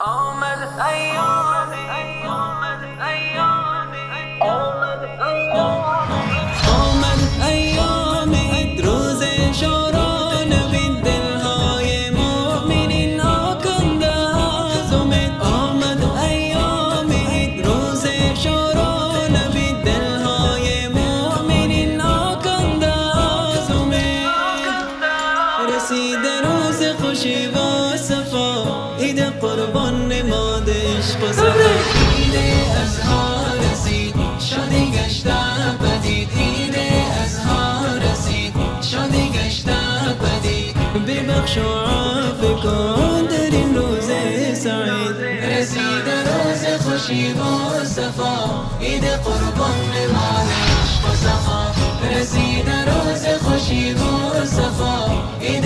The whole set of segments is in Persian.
آمد ایامی قربان نماد عشق و صفا عید ازها رسید شادی گشته بدید. عید ازها رسید شادی گشته بدید. ببخش و عافی کن در این روز سعید. رسید روز خوشی و صفا. عید قربان نماد عشق و صفا. رسید روز خوشی و صفا. عید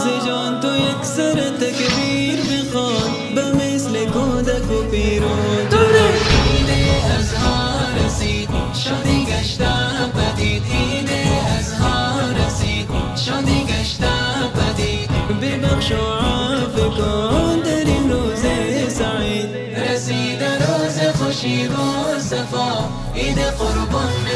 زجان تو یک سر تکبیر بخوان به مثل کودک و پیرون عید ازها رسید شادی گشته بدید. عید ازها رسید شادی گشته بدید. ببخش و عافی کن در این روز سعید. رسید روز خوشی و صفا عید قربان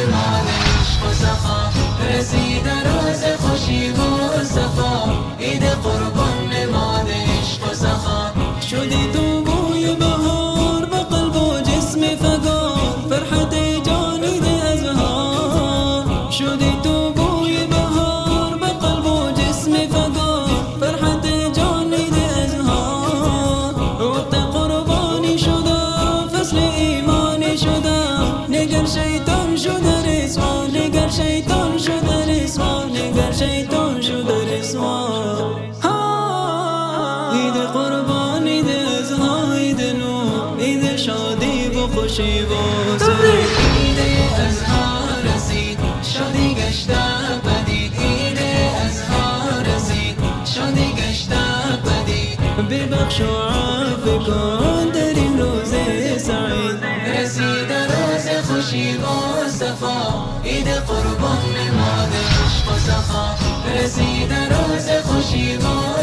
شدی تو بوی بهار به قلب و جسم فگار فرحت جانی ازهار شدی تو بوی بهار به قلب و جسم فگار فرحت جانی ازهار وقت قربانی شده فصل ایمانی شده نگر شیطان شده رسوا نگر شیطان شده رسوا نگر شیطان خوشی و سرور عید ازها رسید شادی گشته بدید عید ازها رسید شادی گشته بدید ببخش و عافی کن در این روز سعید. رسید روز خوشی و صفا عید قربان نماد عشق و صفا. رسید روز خوشی و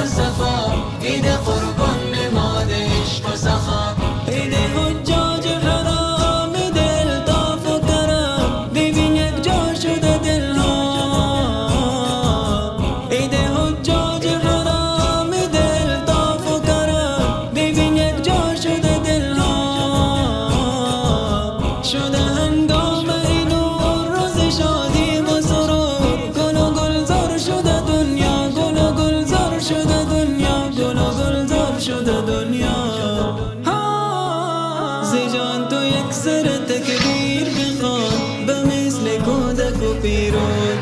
تو سر تکبیر بخوان به مثل کودک و پیرون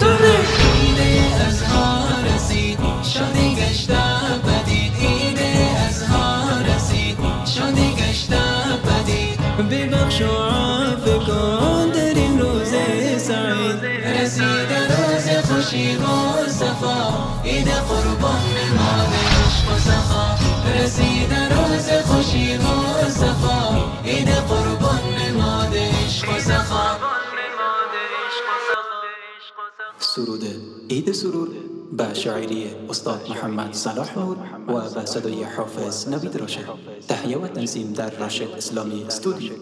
عید ازها رسید شادی گشته بدید. عید ازها رسید شادی گشته بدید. ببخش و عافی کن در این روز سعید. رسید روز خوشی و صفا عید قربان نماد عشق و صفا. رسید روز خوشی و صفا عید قربان سرود. عید سرور به شاعری استاد محمد صلاح نور و به صدای حافظ نوید راشد. تهیه و تنظیم در راشد اسلامی استودیو.